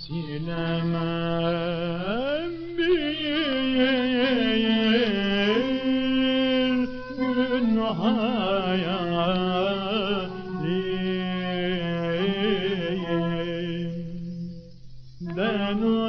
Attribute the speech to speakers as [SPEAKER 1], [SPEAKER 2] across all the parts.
[SPEAKER 1] silemem bir gün hayalim ben o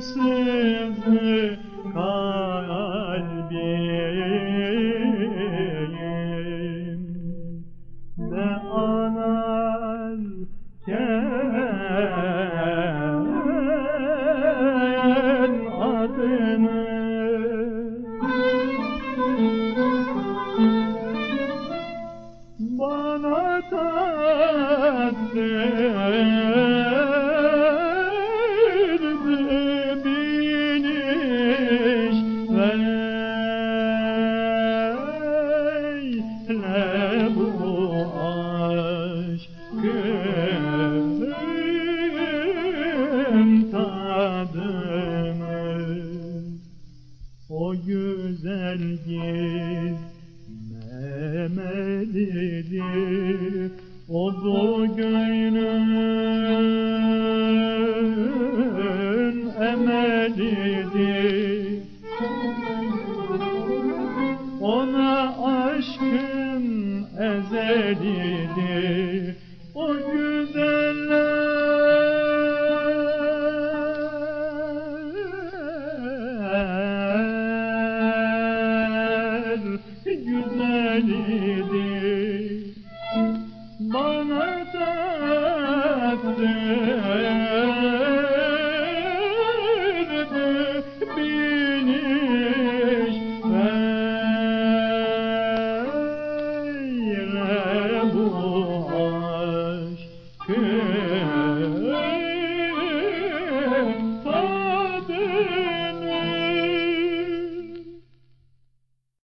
[SPEAKER 1] sızı kalbim aşkın tadını. O güzel gizlemelidir O du gönlün emelidir. Ona aşkın ezelidir. O güzeller güzelidir. Bana tattı bir